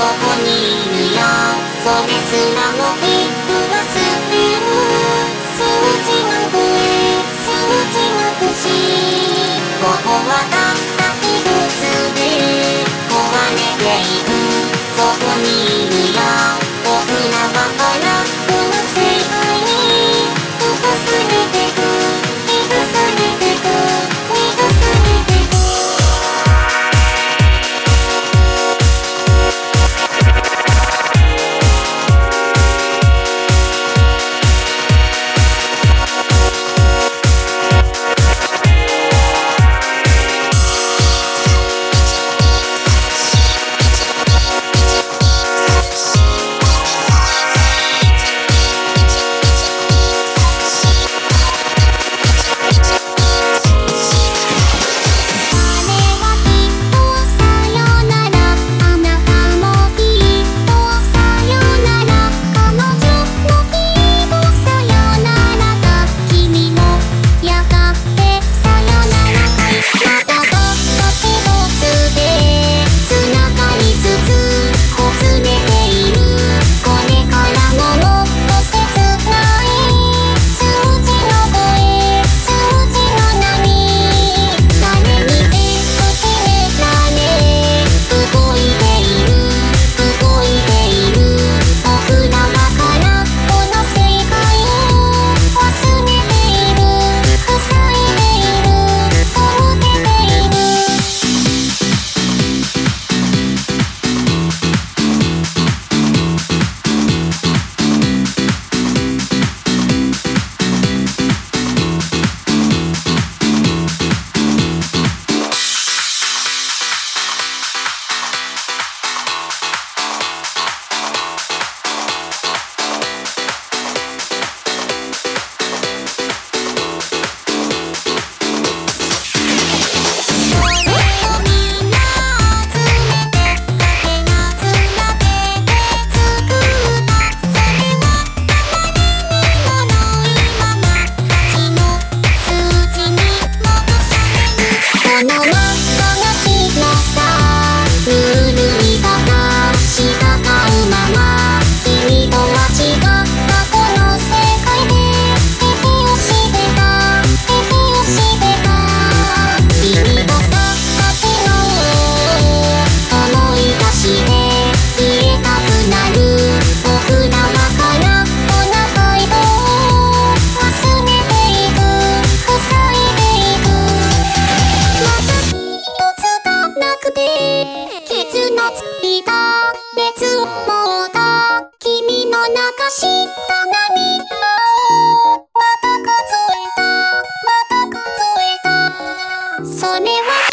こにいるよそれすらも見忘れる数字が増え数字が不思議ここはたった一つで壊れていくそこにいるそれは